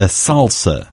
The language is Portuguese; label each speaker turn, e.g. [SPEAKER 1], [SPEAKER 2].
[SPEAKER 1] a salsa.